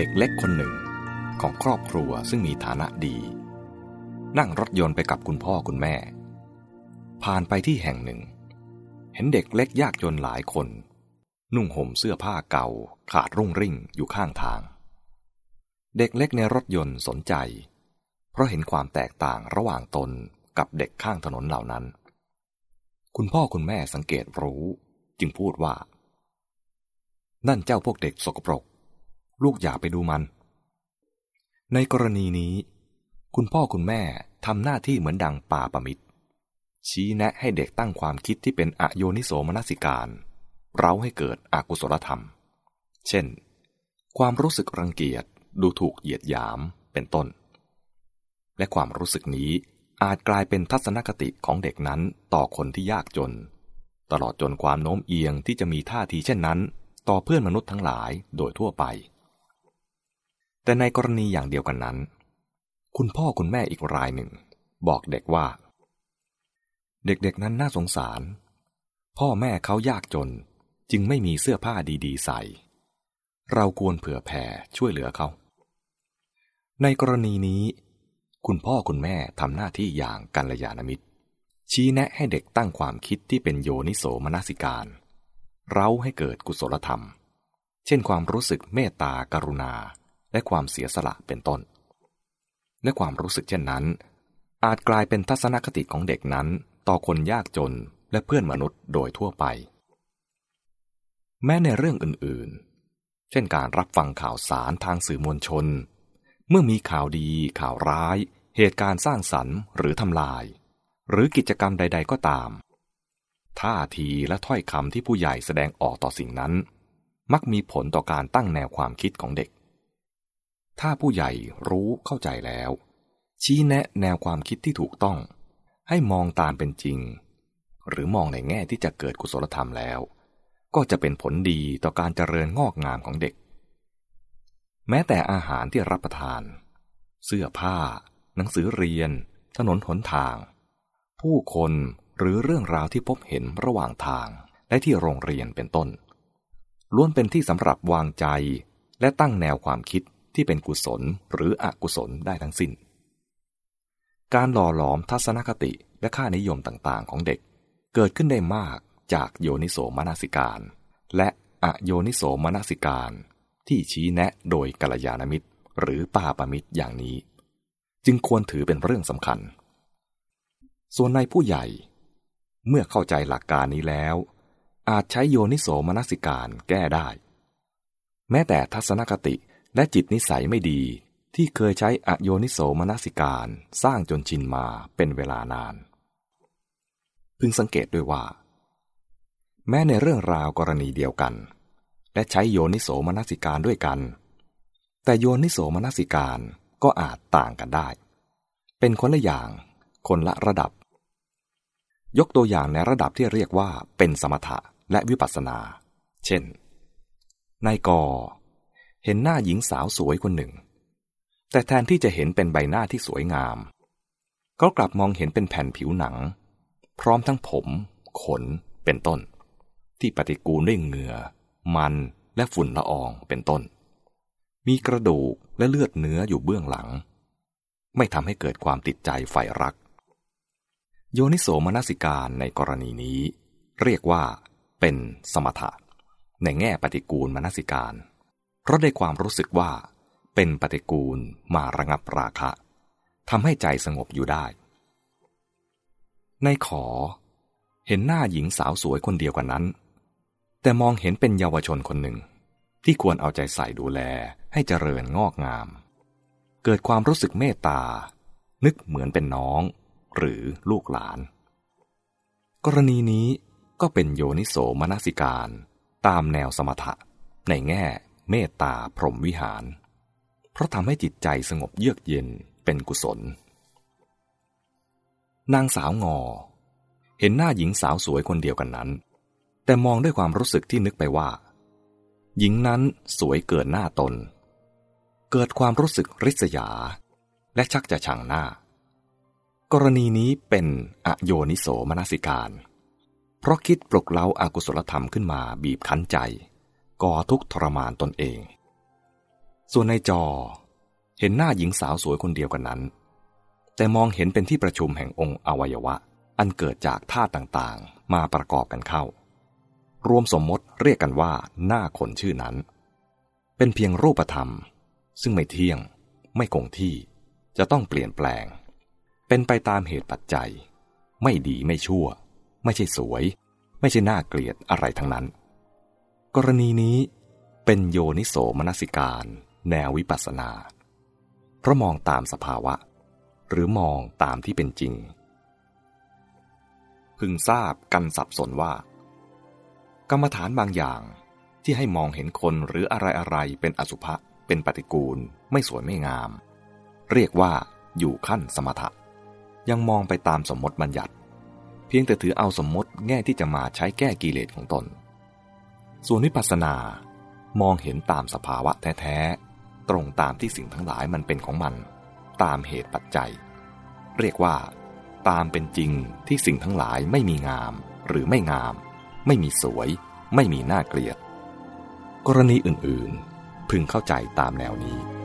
เด็กเล็กคนหนึ่งของครอบครัวซึ่งมีฐานะดี นั่งรถยนต์ไปกับคุณพ่อคุณแม่ ผ่านไปที่แห่งหนึ่ง เห็นเด็กเล็กยากจนหลายคน นุ่งห่มเสื้อผ้าเก่าขาดรุ่งริ่งอยู่ข้างทาง เด็กเล็กในรถยนต์สนใจ เพราะเห็นความแตกต่างระหว่างตนกับเด็กข้างถนนเหล่านั้น คุณพ่อคุณแม่สังเกตรู้ จึงพูดว่า นั่นเจ้าพวกเด็กสกปรก ลูกอย่าไปดูมัน ในกรณีนี้ คุณพ่อคุณแม่ทำหน้าที่เหมือนดังป่าประมิตร ชี้แนะให้เด็กตั้งความคิดที่เป็นอโยนิโสมนสิการ เร้าให้เกิดอกุศลธรรม เช่น ความรู้สึกรังเกียจดูถูกเหยียดหยามเป็นต้น และความรู้สึกนี้อาจกลายเป็นทัศนคติของเด็กนั้นต่อคนที่ยากจน ตลอดจนความโน้มเอียงที่จะมีท่าทีเช่นนั้น ต่อเพื่อนมนุษย์ทั้งหลายโดยทั่วไป แต่ในกรณีอย่างเดียวกันนั้น คุณพ่อคุณแม่อีกรายหนึ่ง บอกเด็กว่า เด็กๆนั้นน่าสงสาร พ่อแม่เขายากจนจึงไม่มีเสื้อผ้าดีๆ ใส่ เราควรเผื่อแผ่ช่วยเหลือเขา ในกรณีนี้ คุณพ่อคุณแม่ทำหน้าที่อย่างกัลยาณมิตร ชี้แนะให้เด็กตั้งความคิดที่เป็นโยนิโสมนสิการ เร้าให้เกิดกุศลธรรม เช่นความรู้สึกเมตตากรุณา และความเสียสละเป็นต้น และความรู้สึกเช่นนั้น อาจกลายเป็นทัศนคติของเด็กนั้น ต่อคนยากจนและเพื่อนมนุษย์โดยทั่วไป แม้ในเรื่องอื่นๆ เช่นการรับฟังข่าวสารทางสื่อมวลชน เมื่อมีข่าวดีข่าวร้าย เหตุการณ์สร้างสรรค์หรือทำลาย หรือกิจกรรมใด ๆ ก็ตาม ท่าทีและถ้อยคำที่ผู้ใหญ่แสดงออกต่อสิ่งนั้น มักมีผลต่อการตั้งแนวความคิดของเด็ก ถ้าผู้ใหญ่รู้เข้าใจแล้ว ชี้แนะแนวความคิดที่ถูกต้อง ให้มองตามเป็นจริง หรือมองในแง่ที่จะเกิดกุศลธรรมแล้ว ก็จะเป็นผลดีต่อการเจริญงอกงามของเด็ก แม้แต่อาหารที่รับประทาน เสื้อผ้า หนังสือเรียน ถนนหนทาง ผู้คนหรือเรื่องราวที่พบเห็นระหว่างทางและที่โรงเรียนเป็นต้นล้วนเป็นที่สำหรับวางใจและตั้งแนวความคิด ที่เป็นกุศลหรืออกุศลได้ทั้งสิ้น การหล่อหลอมทัศนคติและค่านิยมต่างๆ ของเด็ก เกิดขึ้นได้มากจากโยนิโสมนสิการ และอโยนิโสมนสิการ ที่ชี้แนะโดยกัลยาณมิตร หรือปาปมิตรอย่างนี้ จึงควรถือเป็นเรื่องสำคัญ ส่วนในผู้ใหญ่ เมื่อเข้าใจหลักการนี้แล้ว อาจใช้โยนิโสมนสิการแก้ได้ แม้แต่ทัศนคติ และจิตนิสัยไม่ดีที่เคยใช้อโยนิโสมนสิการ สร้างจนชินมาเป็นเวลานาน พึงสังเกตด้วยว่า แม้ในเรื่องราวกรณีเดียวกัน และใช้โยนิโสมนสิการด้วยกัน แต่โยนิโสมนสิการก็อาจต่างกันได้ เป็นคนละอย่าง คนละระดับ ยกตัวอย่างในระดับที่เรียกว่าเป็นสมถะและวิปัสสนา เช่น นายกอ เห็นหน้าหญิงสาวสวยคนหนึ่ง แต่แทนที่จะเห็นเป็นใบหน้าที่สวยงาม ก็กลับมองเห็นเป็นแผ่นผิวหนัง พร้อมทั้งผม ขนเป็นต้น ที่ปฏิกูลด้วยเหงื่อ มันและฝุ่นละอองเป็นต้น มีกระดูกและเลือดเนื้ออยู่เบื้องหลัง ไม่ทำให้เกิดความติดใจใฝ่รัก โยนิโสมนสิการในกรณีนี้ เรียกว่าเป็นสมถะ ในแง่ปฏิกูลมนสิการ เพราะได้ความรู้สึกว่า เป็นปฏิกูลมาระงับราคะทำให้ใจสงบอยู่ได้ ในขอ เห็นหน้าหญิงสาวสวยคนเดียวกันนั้น แต่มองเห็นเป็นเยาวชนคนหนึ่ง ที่ควรเอาใจใส่ดูแลให้เจริญงอกงาม เกิดความรู้สึกเมตตา นึกเหมือนเป็นน้อง หรือลูกหลาน กรณีนี้ก็เป็นโยนิโสมนสิการ ตามแนวสมถะในแง่ เมตตาพรหมวิหาร เพราะทำให้จิตใจสงบเยือกเย็นเป็นกุศล นางสาวงอ เห็นหน้าหญิงสาวสวยคนเดียวกันนั้น แต่มองด้วยความรู้สึกที่นึกไปว่า หญิงนั้นสวยเกินหน้าตน เกิดความรู้สึกริษยา และชักจะชังหน้า กรณีนี้เป็นอโยนิโสมนสิการ เพราะคิดปลุกเล้าอากุศลธรรมขึ้นมาบีบคั้นใจ ก่อทุกทรมานตนเอง ส่วนในจอเห็นหน้าหญิงสาวสวยคนเดียวกันนั้น แต่มองเห็นเป็นที่ประชุมแห่งองค์อวัยวะ อันเกิดจากธาตุต่างๆ มาประกอบกันเข้า รวมสมมติเรียกกันว่าหน้าคนชื่อนั้น เป็นเพียงรูปธรรม ซึ่งไม่เที่ยง ไม่คงที่ จะต้องเปลี่ยนแปลง เป็นไปตามเหตุปัจจัย ไม่ดีไม่ชั่ว ไม่ใช่สวย ไม่ใช่น่าเกลียดอะไรทั้งนั้น รณีนี้เป็นโยนิโสมนสิการ แนววิปัสสนา เพราะมองตามสภาวะ หรือมองตามที่เป็นจริง พึงทราบกันสับสนว่า กรรมฐานบางอย่างที่ให้มองเห็นคนหรืออะไรอะไรเป็นอสุภะเป็นปฏิกูล ไม่สวยไม่งาม เรียกว่าอยู่ขั้นสมถะ ยังมองไปตามสมมติบัญญัติ เพียงแต่ถือเอาสมมติแง่ที่จะมาใช้แก้กิเลสของตน ส่วนวิปัสสนามองเห็นตามสภาวะแท้ๆ ตรงตามที่สิ่งทั้งหลายมันเป็นของมัน ตามเหตุปัจจัย เรียกว่า ตามเป็นจริงที่สิ่งทั้งหลายไม่มีงาม หรือไม่งาม ไม่มีสวย ไม่มีน่าเกลียด กรณีอื่นๆ พึงเข้าใจตามแนวนี้